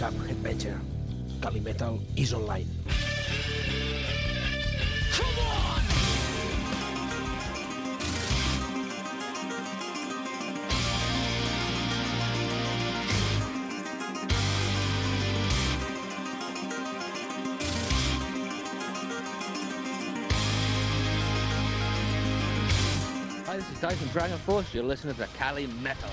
Camp Headbatcher. Cali Metal is online. Come on! Hi, this is Dave from Dragon Force. You're listening to Cali Metal.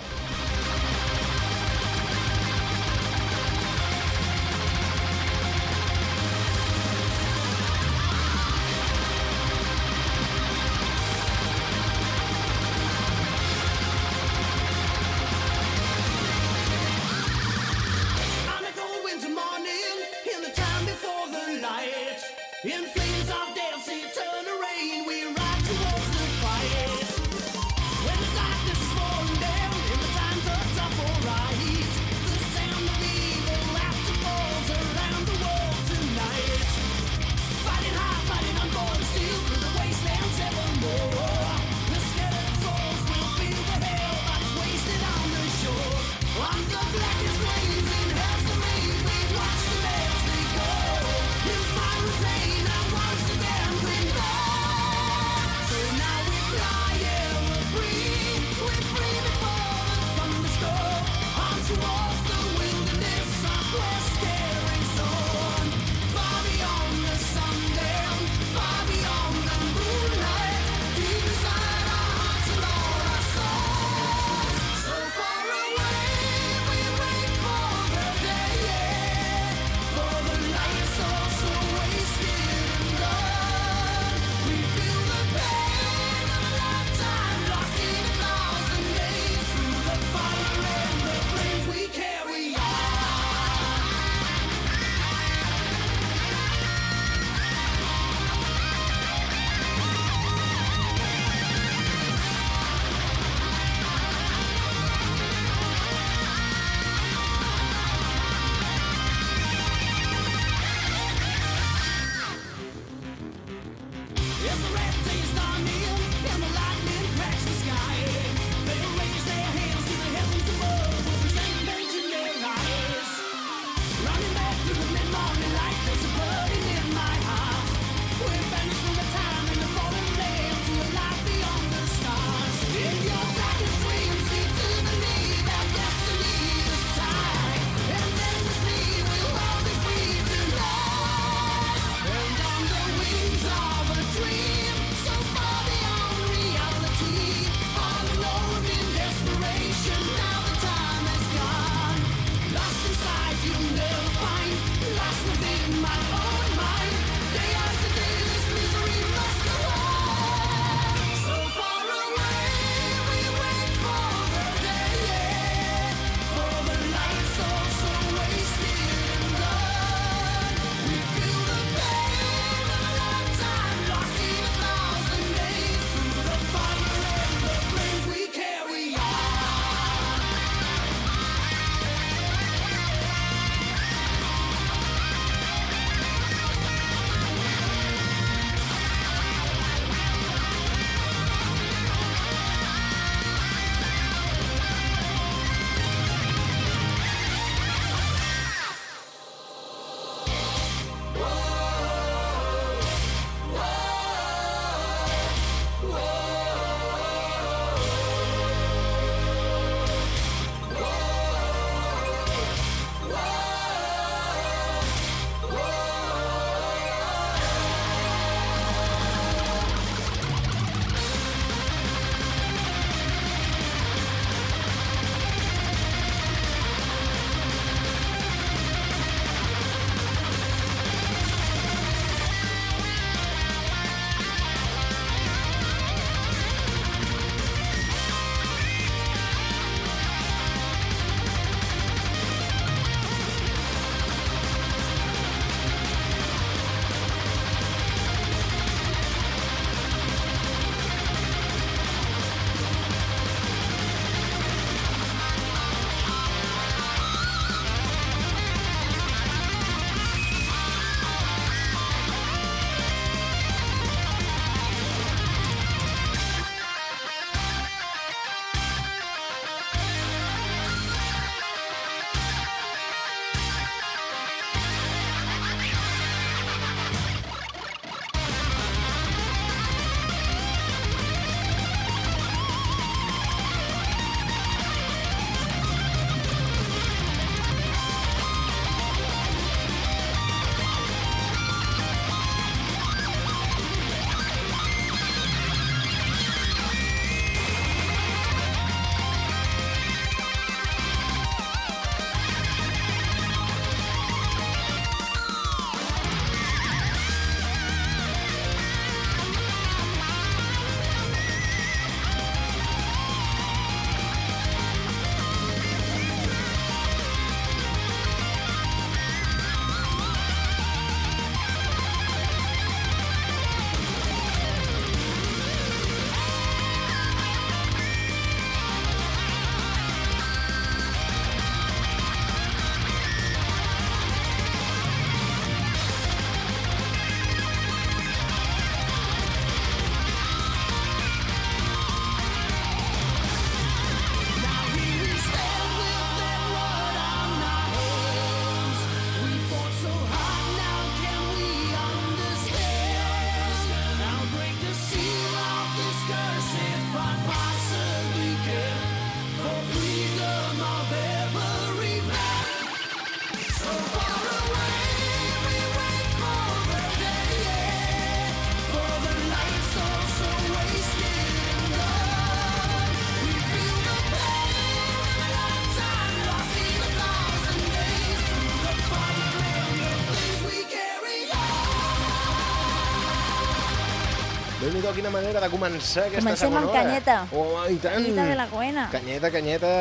Quina manera de començar aquesta Comencem segona amb hora. canyeta. Oh, i tant. Canyeta de la buena. Canyeta, canyeta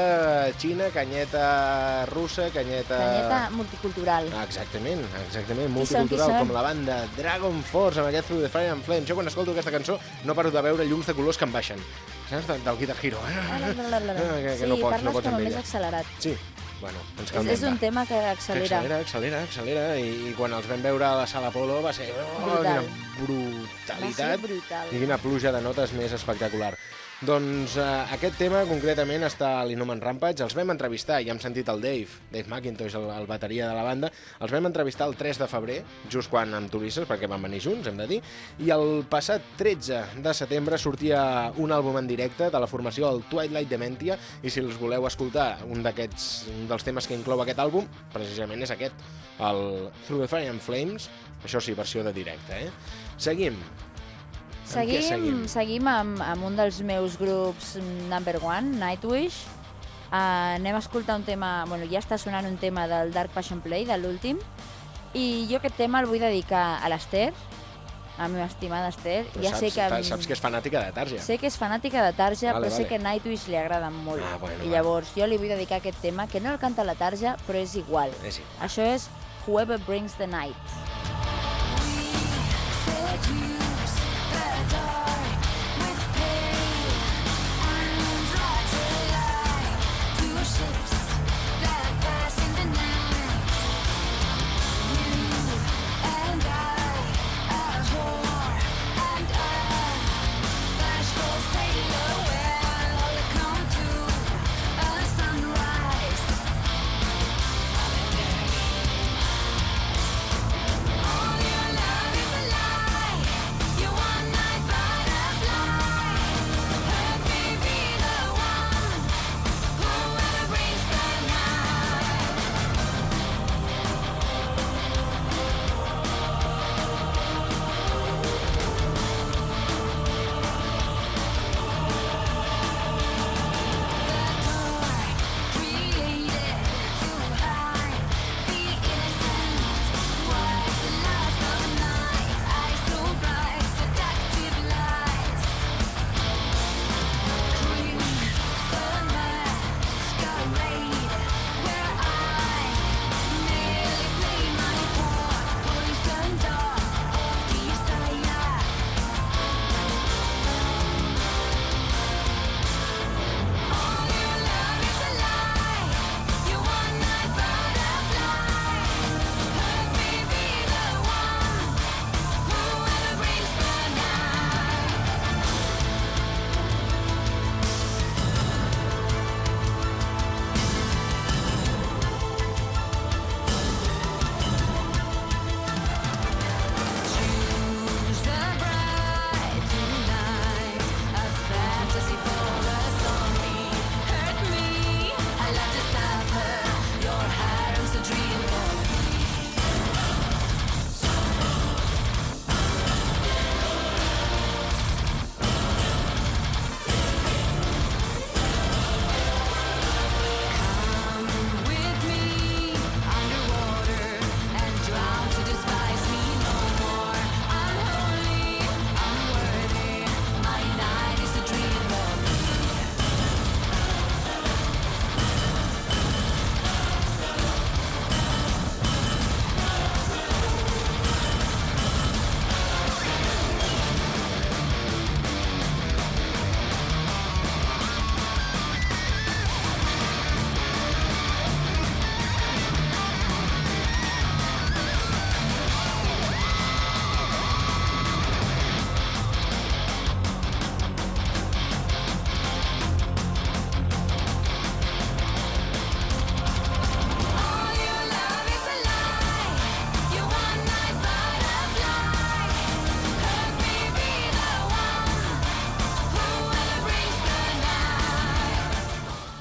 xina, canyeta russa, canyeta... Canyeta multicultural. Ah, exactament, exactament, Qui són, qui multicultural, són? com la banda Dragon Force, amb aquest Through the Fire and Flame. Jo quan escolto aquesta cançó no paro de veure llums de colors que em baixen. Saps? Del- Guitar Hero. Ah, la, la, la, la. Ah, que, que sí, no pots, parles no pots com amb més accelerat. Sí, bueno, ens És, calmem, és un va. tema que Que accelera. accelera, accelera, accelera, i, i quan els vam veure a la sala Polo va ser oh, Brutal. quina brutalitat Va ser brutal. i quina pluja de notes més espectacular. Doncs eh, aquest tema concretament està a l'Inhuman Rampage, els vam entrevistar, ja hem sentit el Dave, Dave McIntosh, el, el bateria de la banda, els vam entrevistar el 3 de febrer, just quan amb turistes, perquè van venir junts, hem de dir, i el passat 13 de setembre sortia un àlbum en directe de la formació el Twilight Dementia, i si els voleu escoltar, un d'aquests dels temes que inclou aquest àlbum, precisament és aquest, el Through the Fire and Flames, això sí, versió de directe, eh? Seguim. Què Seguim, seguim amb, amb un dels meus grups number one, Nightwish. Uh, anem a escoltar un tema... Bueno, ja està sonant un tema del Dark Passion Play, de l'últim. I jo aquest tema el vull dedicar a l'Ester, a la meva estimada Esther. Però ja saps, sé que... saps que és fanàtica de Tarja. Sé que és fanàtica de Tarja, Vale, però sé vale. que Nightwish li agrada molt. Ah, bueno, I llavors jo li vull dedicar aquest tema, que no el canta la Tarja, però és igual. És igual. Això és Whoever Brings the Night.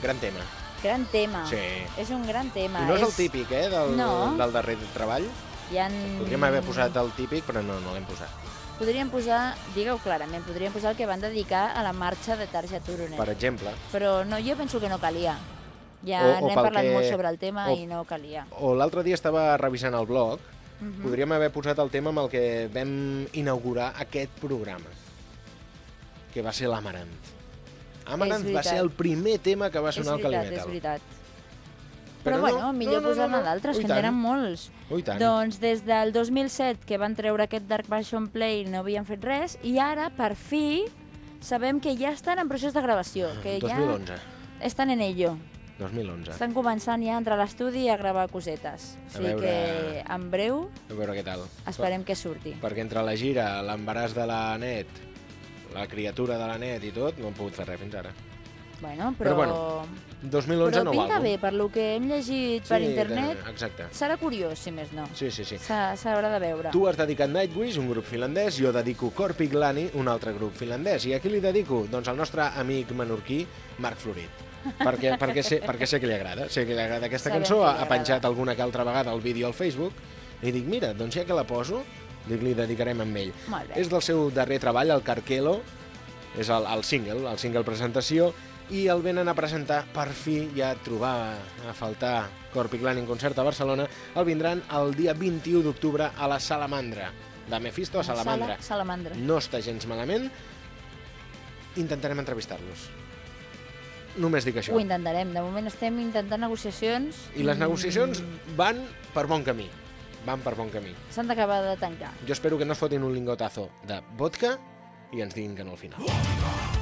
Gran tema. Gran tema. Sí. És un gran tema. I no és el típic, eh, del, No. del darrer treball. Hi ha... Podríem haver posat el típic, però no, no l'hem posat. Podríem posar, digue-ho clarament, podríem posar el que van dedicar a la marxa de Tarja Turunen. Per exemple. Però no, jo penso que no calia. Ja O- o n'hem parlat que- molt sobre el tema o- i no calia. O l'altre dia estava revisant el blog, Mhm. podríem haver posat el tema amb el que vam inaugurar aquest programa. que va ser l'Amaranth. Amaranth va veritat. ser el primer tema que va És sonar al veritat, és Calimetal. veritat. Però Però, no, bueno, millor no, no, posar-ne no, no. d'altres, que en tant. tenen molts. Ui, tant. Doncs des del 2007, que van treure aquest Dark Passion Play, no havien fet res, i ara, per fi, sabem que ja estan en procés de gravació, que 2011. ja estan en ello. 2011. Estan començant ja a entrar a l'estudi i a gravar cosetes. O sigui veure- que en breu A veure què tal. esperem que surti. Per, perquè entre la gira, l'embaràs de la net, la criatura de la net i tot, no hem pogut fer res fins ara. Bueno, Però però... bueno, 2011 però nou pinta àlbum. bé, per lo que hem llegit per Sí, internet. de- Exacte. Serà curiós, si més no. Sí, sí, sí. S'ha- S'haurà de veure. Tu has dedicat Nightwish, un grup finlandès, jo dedico Corpiglani, un altre grup finlandès. I a qui li dedico? Doncs al nostre amic menorquí, Marc Florit. perquè, perquè, sé, perquè sé que li agrada, sé que li agrada aquesta Sabem cançó, li ha, ha agrada. penjat alguna que altra vegada al vídeo al Facebook, i dic, mira, doncs ja que la poso, li dedicarem amb ell. És del seu darrer treball, el Carquelo, és el, el single, el single presentació, i el venen a presentar, per fi, ja trobava a faltar Corpiclani en concert a Barcelona, el vindran el dia 21 d'octubre a la Salamandra, de Mephisto a Salamandra. Sala, salamandra. No està gens malament, intentarem entrevistar-los. Només dic això. Ho intentarem. De moment estem intentant negociacions. I les negociacions van per bon camí. Van per bon camí. S'han d'acabar de tancar. Jo espero que no es fotin un lingotazo de vodka i ens diguin que no al final. El,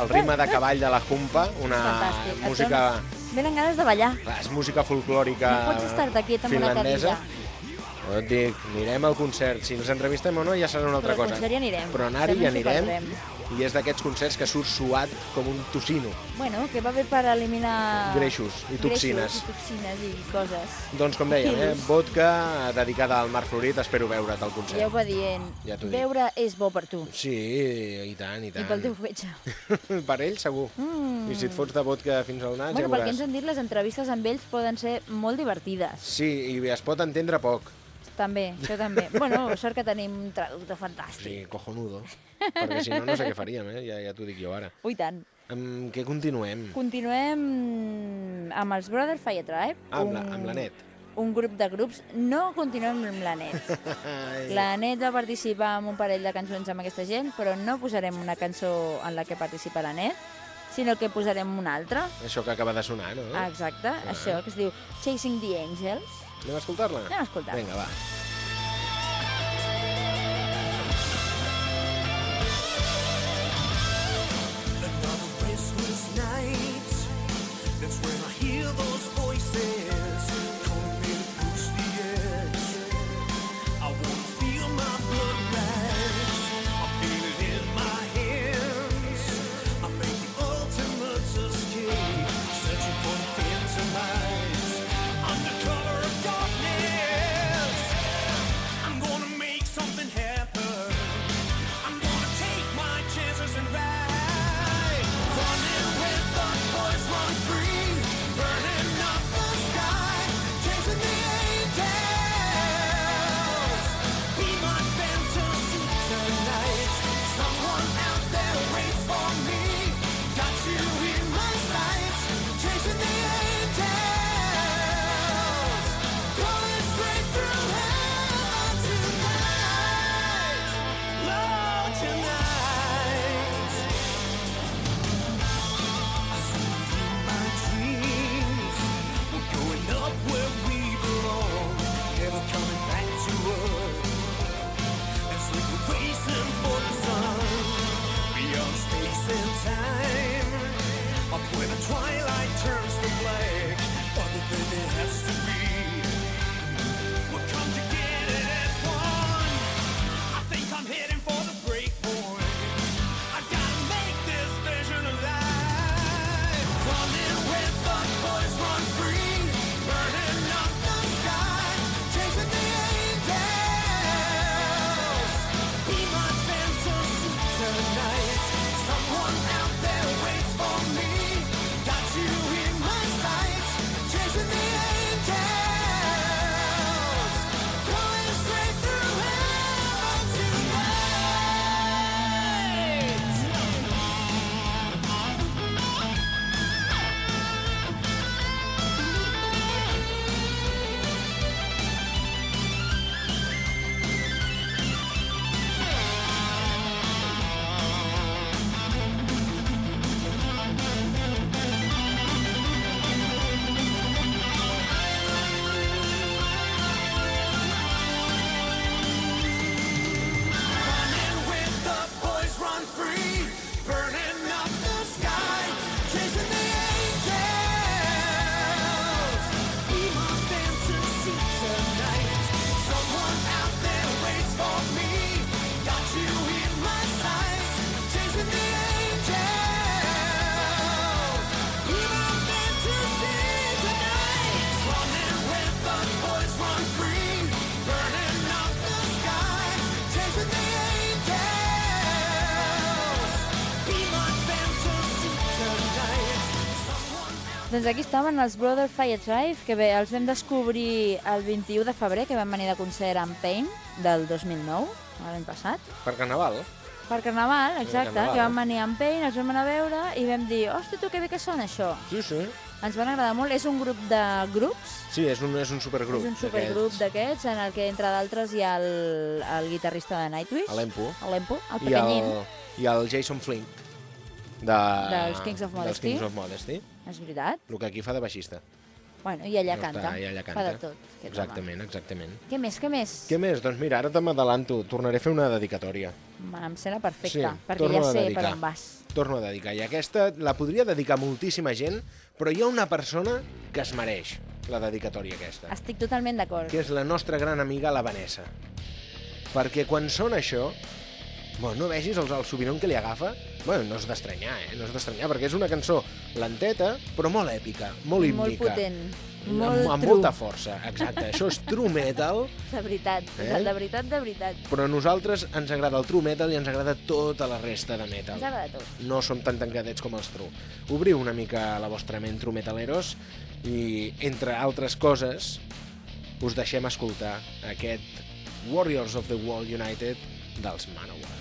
el, ritme de cavall de la Humpa, una Fantàstic. Música... Venen ganes de ballar. És música folclòrica No pots estar-te quiet amb una finlandesa. cadira. No et dic, anirem al concert. Si ens entrevistem o no ja serà una altra Però cosa. concert hi anirem. Però anar-hi anirem. I és d'aquests concerts que surt suat com un tocino. Bueno, que va bé per eliminar... Greixos i toxines. Greixos i toxines i coses. Doncs com dèiem, eh? Vodka dedicada al Marc Florit, espero veure't al Ja ho concert. va dient. Ja. Veure és bo per tu. Sí, i tant, i I tant. pel teu fetge. per ell, segur. Mm. I si et fots de vodka fins al nas, Bueno, ja pel que veuràs. ens han dit, les entrevistes amb ells poden ser molt divertides. Sí, i es pot entendre poc. També, això també. bueno, sort que tenim un traductor fantàstic. Sí, cojonudo. Perquè si no, no sé què faríem, eh? Ja, ja t'ho dic jo ara. Ui, tant. Amb què continuem? Continuem amb els Brother Fire Tribe. Ah, amb la, amb la net. Un grup de grups. No continuem amb la net. La net va participar en un parell de cançons amb aquesta gent, però no posarem una cançó en la que participa la net, sinó que posarem una altra. Això que acaba de sonar, no? Ah, exacte, això, que es diu Chasing the Angels. Anem a escoltar-la? Anem a escoltar-la. Vinga, va. Doncs aquí estaven els Brother Fire Drive, que bé, els vam descobrir el 21 de febrer, que van venir de concert amb Pain, del 2009, l'any passat. Per Carnaval? Per Carnaval, exacte, Carnaval. que van venir amb Pain, els vam anar a veure i vam dir, hosti, tu, que bé que sona això. Sí, sí. Ens van agradar molt, és un grup de grups, Sí, és un, és un supergrup. és un supergrup d'aquests. en el que, entre d'altres, hi ha el, el guitarrista de Nightwish, l'Empo. l'Empo, el I el, I el Jason Flink. De, Dels Kings of Dels Modesty. Kings of Modesty. És veritat. El que aquí fa de baixista. Bueno, i ella No canta, està, i fa canta. de tot. Exactament, exactament. home. Què més, què més? Què més? Doncs mira, ara te m'adalanto. Tornaré a fer una dedicatòria. Em sembla perfecte, Sí, perquè ja sé per on vas. Torno a dedicar. I aquesta la podria dedicar moltíssima gent, però hi ha una persona que es mereix la dedicatòria aquesta, Estic totalment d'acord. que és la nostra gran amiga, la Vanessa. Perquè quan sona això, bueno, no vegis el, el subinon que li agafa? Bueno, no és d'estranyar, eh? No és d'estranyar, perquè és una cançó lenteta, però molt èpica, molt molt hímnica. potent, amb, molt amb true. molta força, exacte. Això és true metal, De veritat, Eh? de veritat, de veritat. però a nosaltres ens agrada el true metal i ens agrada tota la resta de metal. Ens agrada tot. no som tan tancadets com els true. Obriu una mica la vostra ment true metaleros i, entre altres coses, us deixem escoltar aquest Warriors of the World United dels Manowar.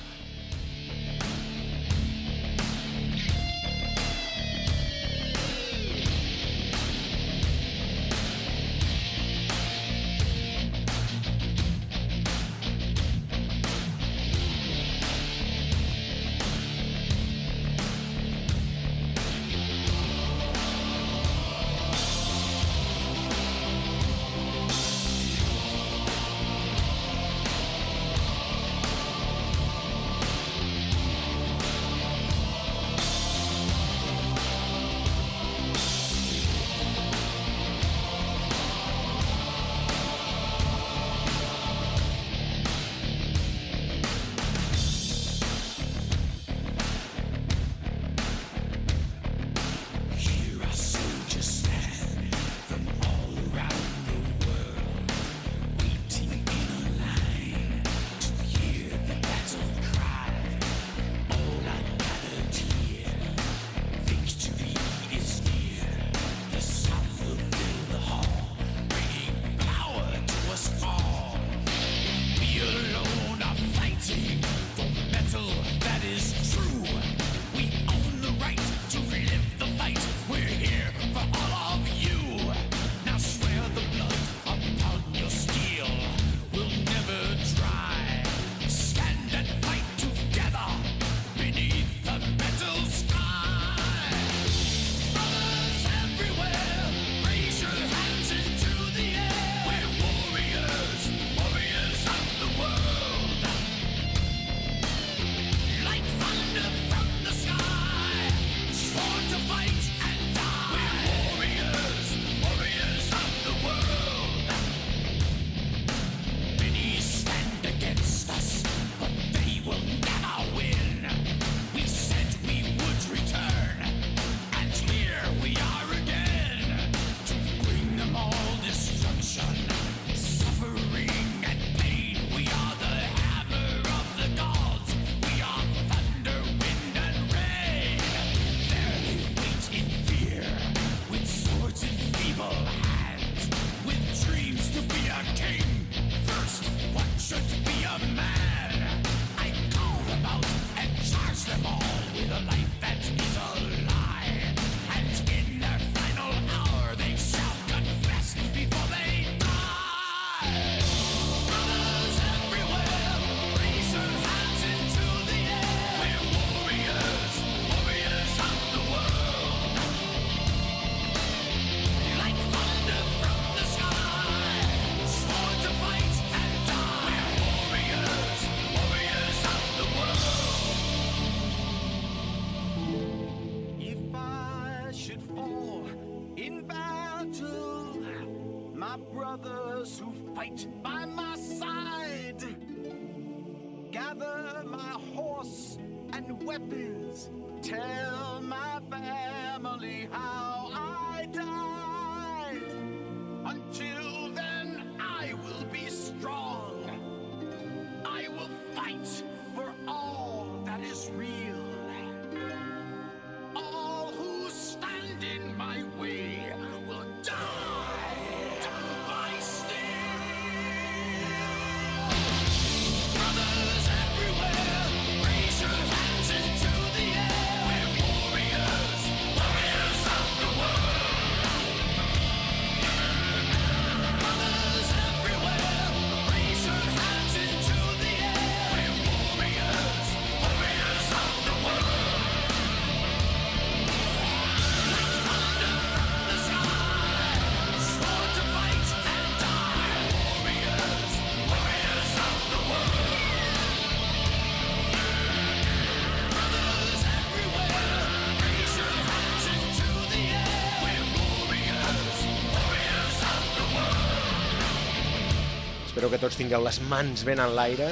Espero que tots tingueu les mans ben en l'aire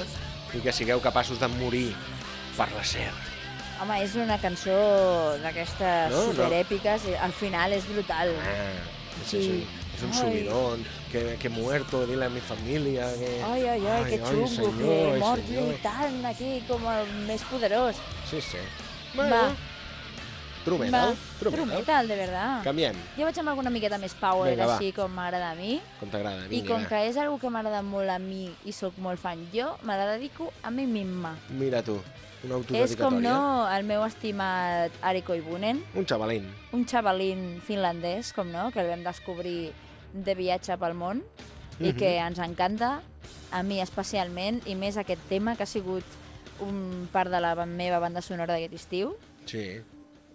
i que sigueu capaços de morir per la ser. Home, és una cançó d'aquestes No, no. superèpiques, i al final és brutal. Ah, sí, sí. Sí. És un Ai. subidón, que, que muerto, dile a mi família... Que... Ai, ai, ai, que xungo, senyor, que ai, mort lluitant aquí com el més poderós. Sí, sí. Va. True metal, true true metal. metal, de verdad. Canviem, Jo vaig amb alguna miqueta més power, Vinga, va. així com m'agrada a mi. com t'agrada, I com que és algo que m'agrada molt a mi i sóc molt fan jo, me la dedico a mi misma. Mira tu, una És com autodedicatòria. no el meu estimat Ari Koivunen, Un xavalín. un xavalín finlandès, com no, que el vam descobrir de viatge pel món i Mhm. que ens encanta, a mi especialment, i més aquest tema que ha sigut un part de la meva banda sonora d'aquest estiu Sí.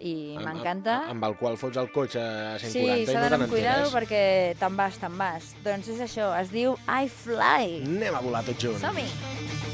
I m'encanta. Amb, amb el qual fots el cotxe a 140 Sí, i s'ha no te d'anar amb cuidado n'enteres. perquè te'n vas, te'n vas. Doncs és això, es diu I Fly. Anem a volar tots junts. Som-hi!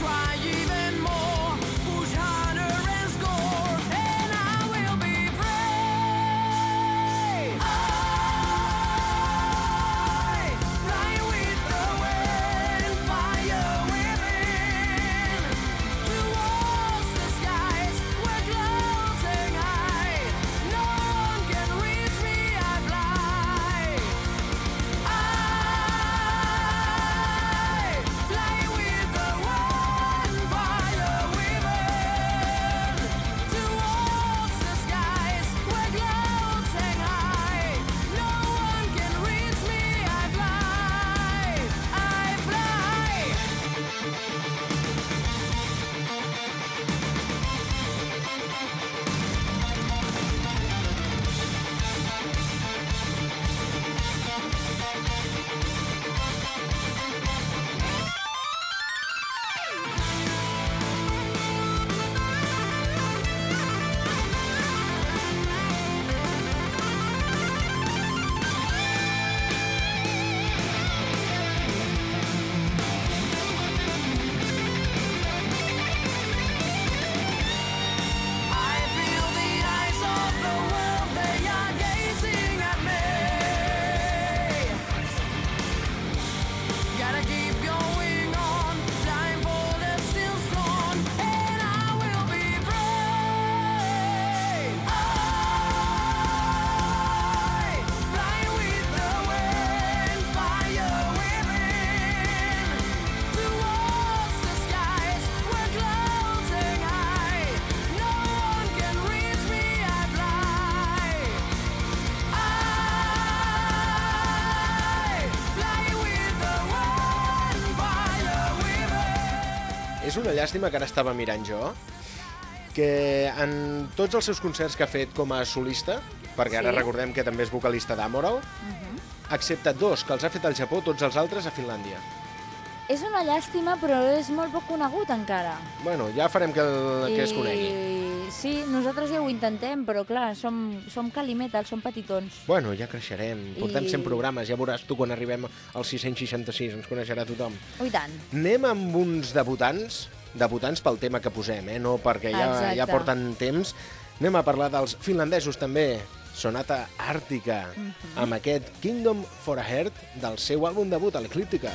try you és una llàstima que ara estava mirant jo, que en tots els seus concerts que ha fet com a solista, perquè ara Sí. recordem que també és vocalista d'Amoral, excepte dos que els ha fet al Japó, tots els altres a Finlàndia. És una llàstima, però és molt poc conegut encara. Bueno, ja farem que, el, que es conegui. Sí, nosaltres ja ho intentem, però clar, som, som calimetal, som petitons. Bueno, ja creixerem. Portem I- 100 programes, ja veuràs tu quan arribem als 666, ens coneixerà tothom. Oh, i tant. Anem amb uns debutants, debutants pel tema que posem, eh? no perquè ja, Exacte. ja porten temps. Anem a parlar dels finlandesos també, Sonata Àrtica, Mhm. amb aquest Kingdom for a Heart del seu àlbum debut, a l'Eclíptica.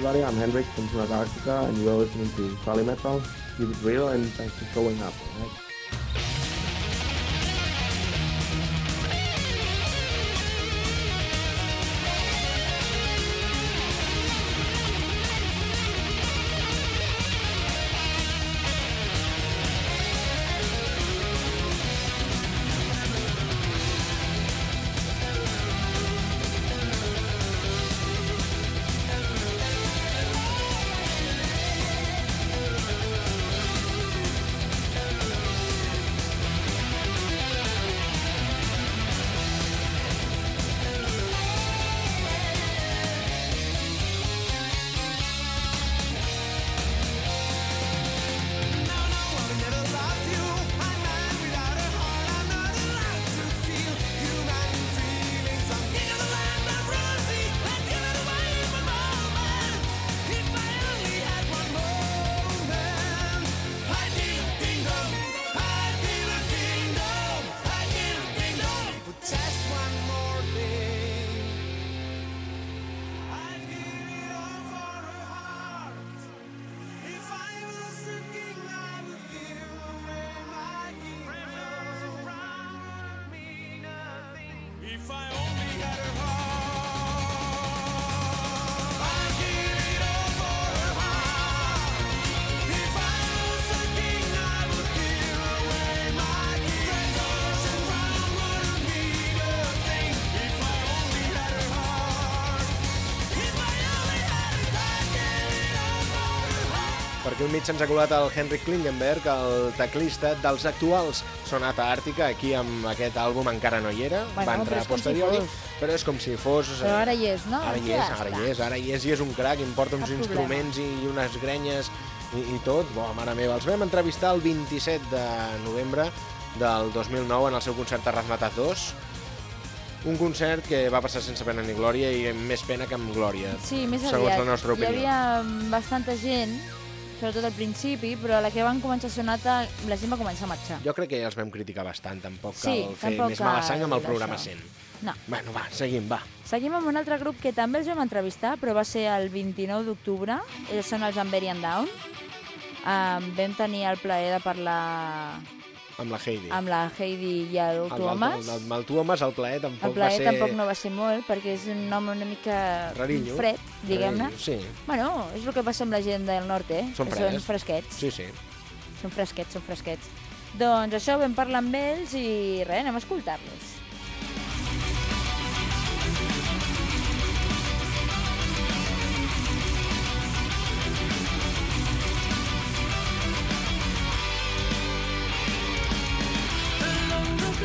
Everybody, I'm Hendrik from Antarctica and you're listening to Polymetal. Keep it real and thanks for showing up. Aquí al mig se'ns ha colat el Henrik Klingenberg, el teclista dels actuals Sonata Àrtica, aquí amb aquest àlbum encara no hi era, Bueno, va entrar com si fos. però és com si fos... Però ara hi és, no? Ara hi és, ara hi és, ara hi és, i és un crac, im porta uns Cap instruments i, i unes grenyes i, i tot. Bo, mare meva, els vam entrevistar el 27 de novembre del 2009 en el seu concert a Razmataz 2, un concert que va passar sense pena ni glòria i més pena que amb glòria, Sí, més segons aviat. la nostra opinió. Hi havia bastanta gent, sobretot al principi, però a la que van començar a sonata, la gent va començar a marxar. Jo crec que ja els vam criticar bastant, tampoc Sí, cal fer tampoc més mala sang amb el programa 100. No. Bueno, va, seguim, va. Seguim amb un altre grup que també els vam entrevistar, però va ser el 29 d'octubre. Ells són els Amberian Down. Um, vam tenir el plaer de parlar Amb la Heidi. amb la Heidi i el El, Tuomas. el, el, el Tuomas, el plaer tampoc El plaer va ser... tampoc no va ser molt, perquè és un home una mica Rarillo. fred, diguem-ne. Sí, Bueno, és el que passa amb la gent del nord, eh? Són que fredes. són fresquets. sí, sí. Són fresquets, són fresquets. Doncs això, vam parlar amb ells i res, anem a escoltar-los.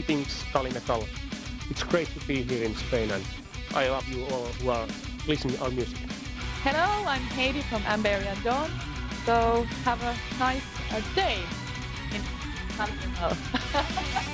Greetings, Kali Metal. It's great to be here in Spain and I love you all who are listening our music. Hello, I'm Heidi from Amberian Dawn. So have a nice uh, day in. Body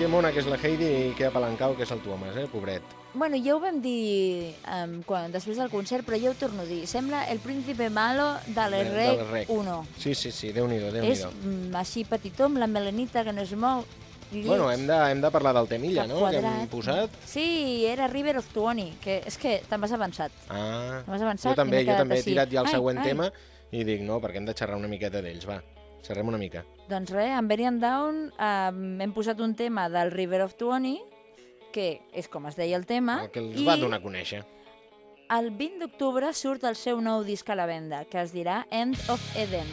Que mona que és la Heidi i que apalancau que és el Tuomas, eh, pobret. Bueno, ja ho vam dir um, quan, després del concert, però ja ho torno a dir. Sembla el príncipe malo de l'Errec l'Errec. 1. Sí, sí, sí, Déu-n'hi-do, déu nhi És mm, així petitó, amb la melanita que no es mou. lleig, Bueno, hem de, hem de parlar del temilla, no?, que hem posat. Sí, era River of Tuoni, que és que te'n vas avançat. Ah, M'has avançat jo també, jo també he tirat ja el Ai, següent ai. tema i dic, no, perquè hem de xerrar una miqueta d'ells, va. Xerrem una mica. Doncs res, en Very and Down um, hem posat un tema del River of Tuoni, que és com es deia el tema, El que els i va donar a conèixer. el 20 d'octubre surt el seu nou disc a la venda, que es dirà End of Eden.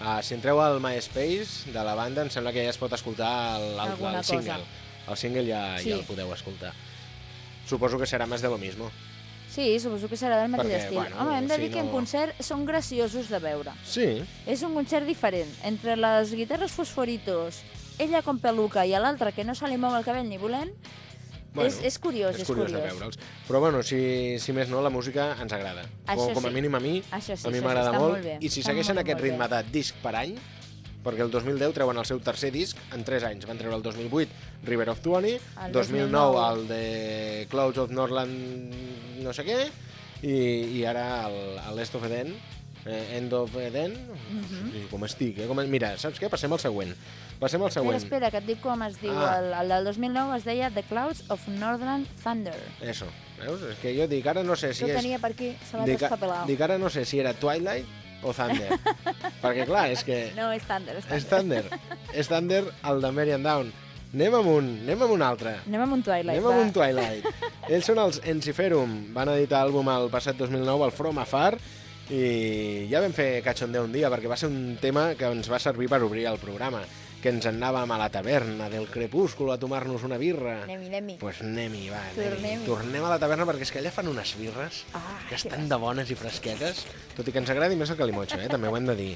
Ah, si entreu al MySpace de la banda, em sembla que ja es pot escoltar el, el, el single. El single ja, Sí. ja el podeu escoltar. Suposo que serà més de lo mismo. Sí, suposo que serà del mateix Perquè, estil. bueno, Home, hem de si dir que en no- concert són graciosos de veure. Sí, És un concert diferent. Entre les guitarres fosforitos, ella com peluca i l'altra que no se li mou el cabell ni volent, Bueno, és, és curiós, és curiós, de veure'ls. Però bueno, si, si més no, la música ens agrada. Això com, com a sí. mínim a mi, Això sí, a mi m'agrada molt. molt bé. I si Està segueixen molt, aquest molt ritme bé. de disc per any, perquè el 2010 treuen el seu tercer disc en 3 anys. Van treure el 2008 River of Tuoni, El 2009 2009 el de Clouds of Northland no sé què, i, i ara el, el Est of Eden, eh, End of Eden, Mhm. I com estic, eh? Com... Mira, saps què? Passem al següent. Passem al Espera, següent. espera, que et dic com es diu. Ah. El, el del 2009 es deia The Clouds of Northern Thunder. Eso, veus? És que jo dic, ara no sé si Jo és... tenia per aquí, se m'ha dic, traspapelat. dic, ara no sé si era Twilight o Thunder. Perquè, clar, és que No, és Thunder, és Thunder. és Thunder. el de Marian Down. Anem amb un, anem amb un altre. Anem amb un Twilight, Anem va. amb un Twilight. Ells són els Enciferum. Van editar àlbum el passat 2009, el From Afar, i ja vam fer cachondeo un dia, perquè va ser un tema que ens va servir per obrir el programa, que ens anàvem a la taverna del crepúsculo a tomar-nos una birra. Anem-hi, anem-hi. Pues anem-hi, va, anem-hi. Tornem-hi. Tornem a la taverna perquè és que allà fan unes birres Ah, que estan de bones i fresquetes, tot i que ens agradi més el calimotxo, eh? també ho hem de dir.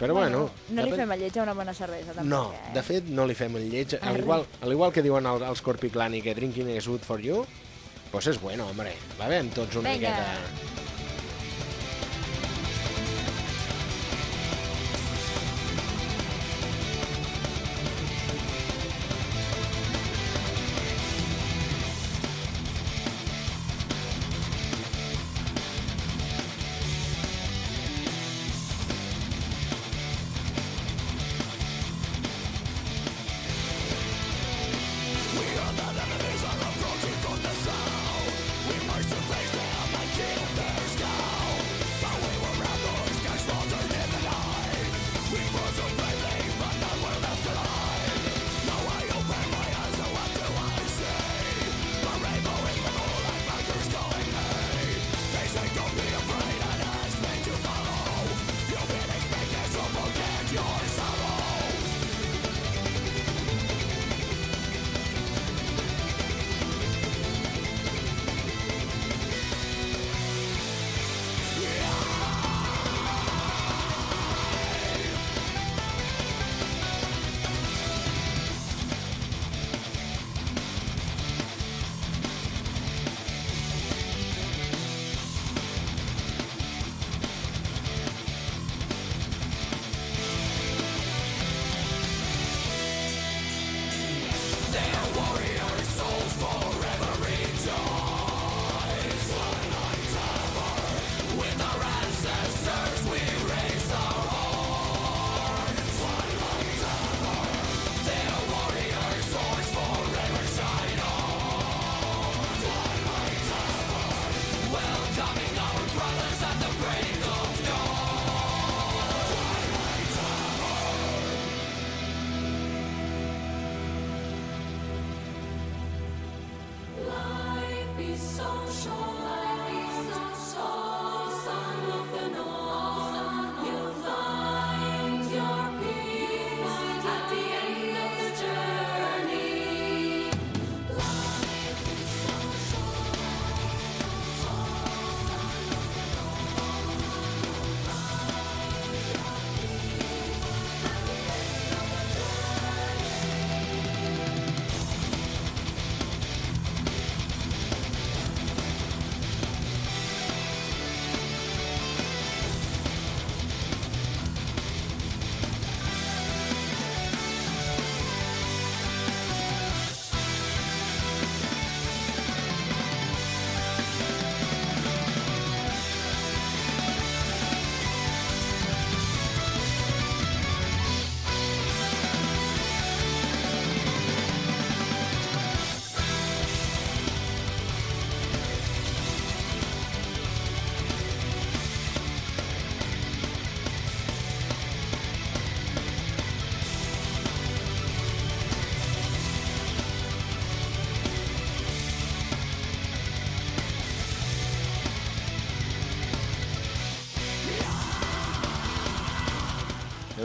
Però bueno... no li fem a lleig a una bona cervesa, tampoc. no, eh? de fet no li fem el lleig. Al Arre. igual, al igual que diuen el- els Corpiclani que drinking is good for you, pues és bueno, hombre. Va bé, amb tots una Vinga. miqueta...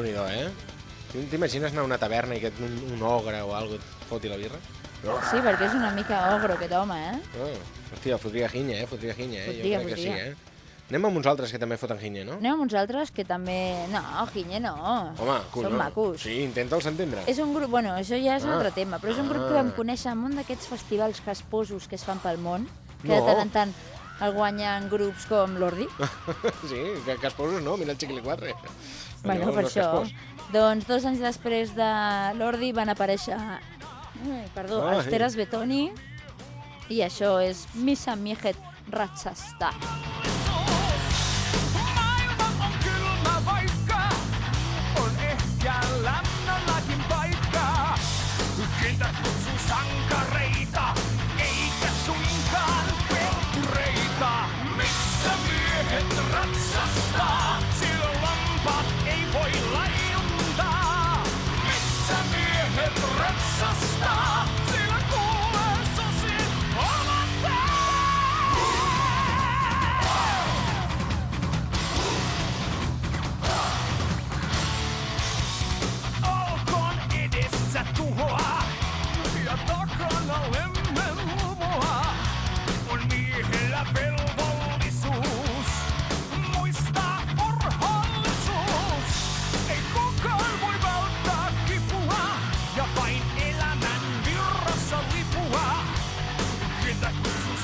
Déu-n'hi-do, eh? T'im- T'imagines anar a una taverna i que un, un ogre o cosa et foti la birra? Sí, perquè és una mica ogro aquest home, eh? Oh, hòstia, fotria ginya, eh? Fotria ginya, eh? Fotria, jo crec que sí, fotria. eh? Anem amb uns altres que també foten ginya, no? Anem amb uns altres que també... No, Ginye no. Home, Són no. macos. Sí, intenta'ls entendre. És un grup, bueno, això ja és un Ah. altre tema, però és un grup que Ah. vam conèixer en un d'aquests festivals casposos que es fan pel món, que No. de tant en tant el guanyen grups com l'Ordi. sí, que, que es posos no, mira el 4. Bueno, per això. Doncs dos anys després de l'Ordi van aparèixer ai, perdó, Ai. els Teras Betoni i això és Misa Mihet Ratsasta. Maailma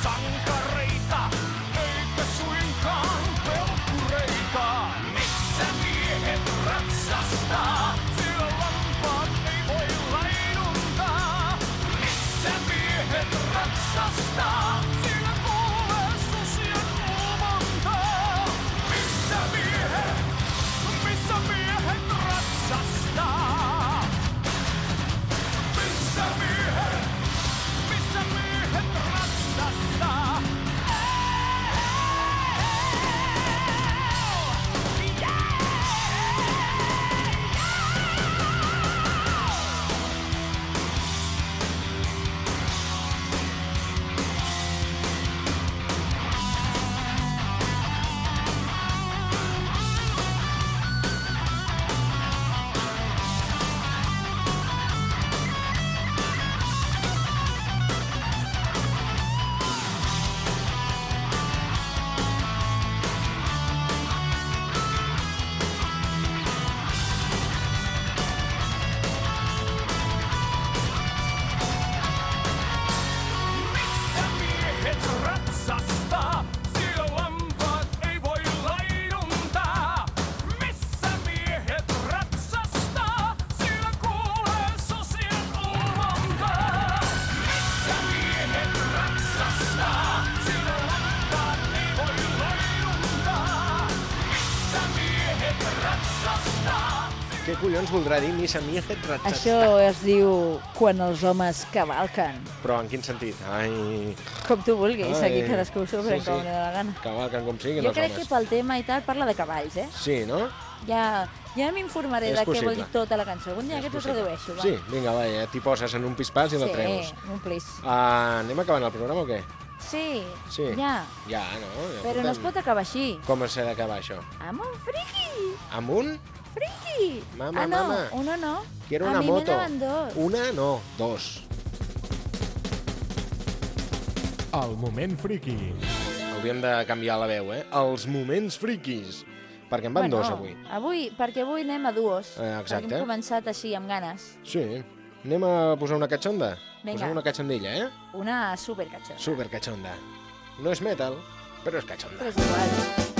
张开 Voldrà dir missa fet Trat, Això es diu quan els homes cavalquen. Però en quin sentit? Ai... Com tu vulguis, Ai. aquí cadascú ho sobre, sí, sí. com li la gana. Cavalquen com siguin jo els homes. Jo crec que pel tema i tal parla de cavalls, eh? Sí, no? Ja, ja m'informaré de què vol dir tota la cançó. Un dia que t'ho redueixo, Va. Sí, vinga, va, ja t'hi poses en un pispàs i sí, la treus. Sí, un plis. Uh, anem acabant el programa o què? Sí, sí, ja. Ja, no? Ja Però portem... no es pot acabar així. Com s'ha d'acabar això? Amb un friqui! Amb un? ¡Friki! Mama, ah, no, mama. uno no. Quiero una moto. Dos. Una no, dos. El moment friki. Hauríem de canviar la veu, eh? Els moments friquis. Perquè en van bueno, dos avui. Avui, perquè avui anem a duos. Eh, exacte. Perquè hem començat així, amb ganes. Sí. Anem a posar una catxonda? Vinga. Posem una catxondilla, eh? Una supercatxonda. Supercatxonda. No és metal, però és catxonda. Però és igual.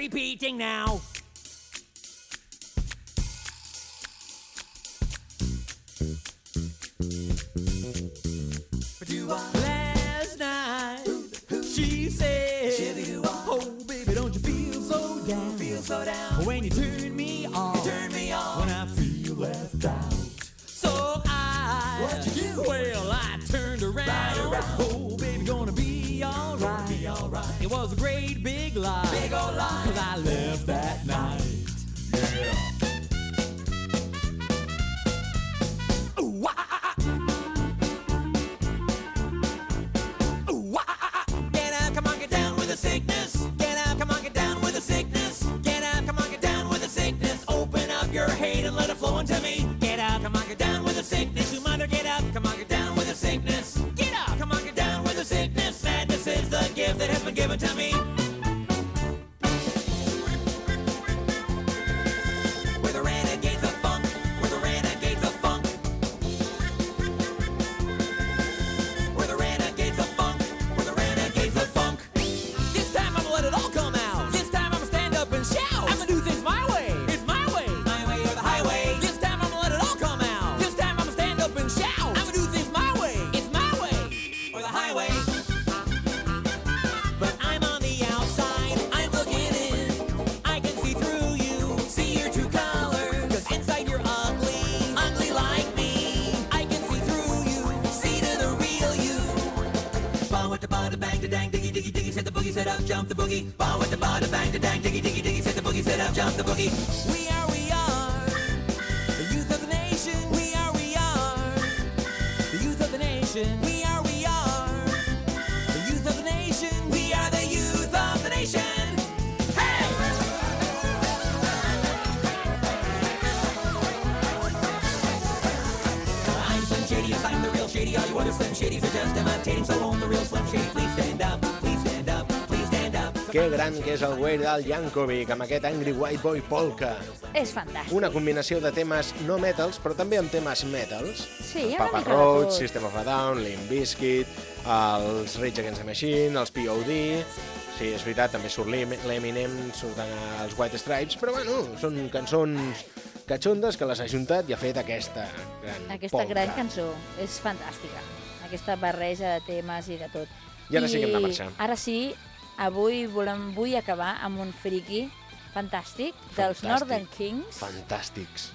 repeating now. Gran que és el Weird Al Yankovic amb aquest Angry White Boy Polka. És fantàstic. Una combinació de temes no metals, però també amb temes metals. Sí, hi ha Papa Roach. System of a Down, Limp Bizkit, els Rage Against the Machine, els POD... Sí, és veritat, també surt l'Em- l'Eminem, surten els White Stripes, però bueno, són cançons catxondes que les ha juntat i ha fet aquesta gran Aquesta polka. gran cançó és fantàstica. Aquesta barreja de temes i de tot. I ara sí que hem de marxar. Ara sí, avui volem, vull acabar amb un friki fantàstic dels Fantàstic. Northern Kings, Fantàstics.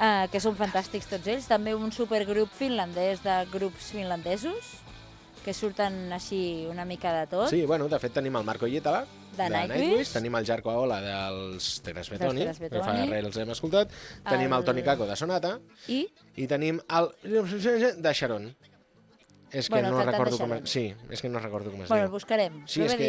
eh, que són fantàstics tots ells. També un supergrup finlandès de grups finlandesos, que surten així una mica de tot. Sí, bueno, de fet tenim el Marco Ietala, De Nightwish. tenim el Jarko Aola dels Teres Betoni, que fa res els hem escoltat, tenim el, El- Toni Kako de Sonata, I i tenim el de Sharon. És que Bueno, no recordo com es... Sí, és que no recordo com es bueno, diu. buscarem. Sí, és que,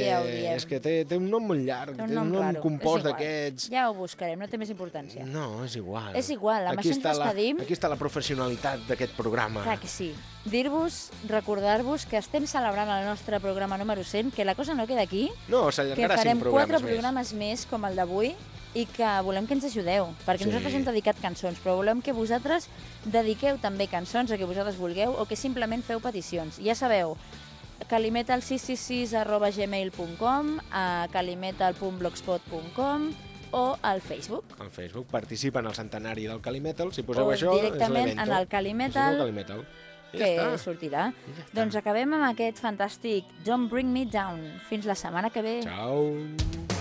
és que té, té un nom molt llarg, Té té un nom raro. compost És igual. d'aquests... Ja ho buscarem, no té més importància. No, és igual. És igual, amb aquí això ens està la, despedim. Aquí està la professionalitat d'aquest programa. Clar que sí. Dir-vos, recordar-vos que estem celebrant el nostre programa número 100, que la cosa no queda aquí, No, que s'allargarà farem cinc programes quatre més. programes més com el d'avui i que volem que ens ajudeu, perquè Sí. nosaltres hem dedicat cançons, però volem que vosaltres dediqueu també cançons a que vosaltres vulgueu o que simplement feu peticions. Ja sabeu, calimetal666 arroba gmail.com, a calimetal.blogspot.com o al Facebook. Al Facebook participen al centenari del Calimetal, si poseu o això, directament en el Calimetal. I que ja està. sortirà. Doncs acabem amb aquest fantàstic Don't Bring Me Down. Fins la setmana que ve. Ciao.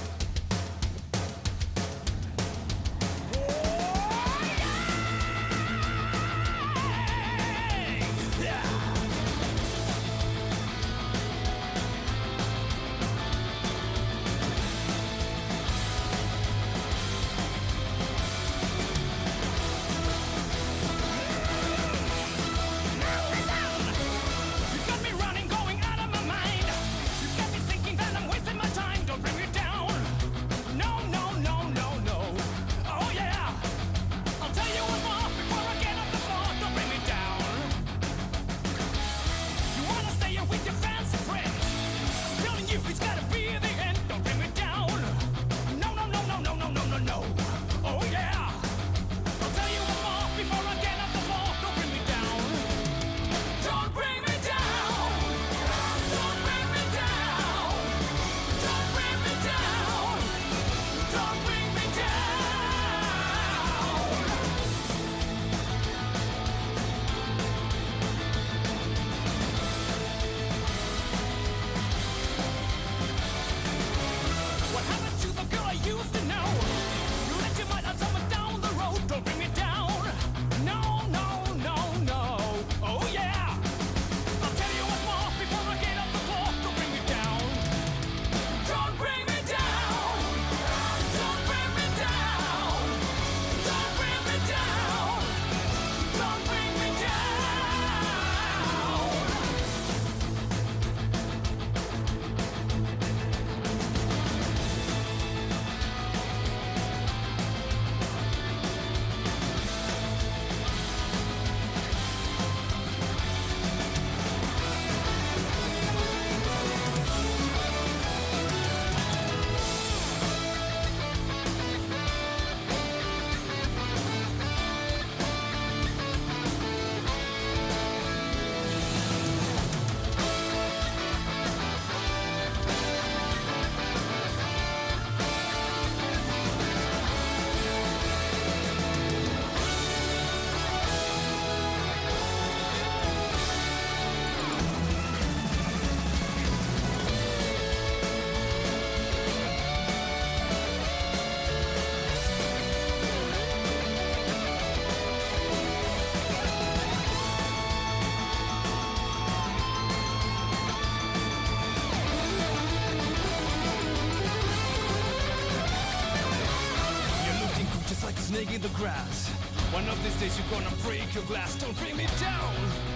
Grass. One of these days you're gonna break your glass. Don't bring me down.